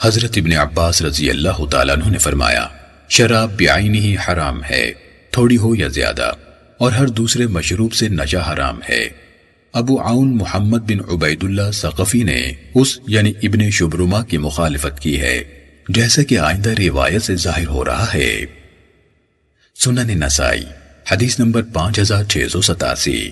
حضرت ابن عباس رضی اللہ تعالیٰ عنہ نے فرمایا، شراب بیعینی ہی حرام ہے، تھوڑی ہو یا زیادہ، اور ہر دوسرے مشروب سے نشہ حرام ہے۔ ابو عون محمد بن عبید اللہ ثقفی نے اس یعنی ابن شبرما کی مخالفت کی ہے جیسا کہ آئندہ روایت سے ظاہر ہو رہا ہے۔ سنن نسائی، حدیث نمبر پانچ ہزار چھ سو ستاسی۔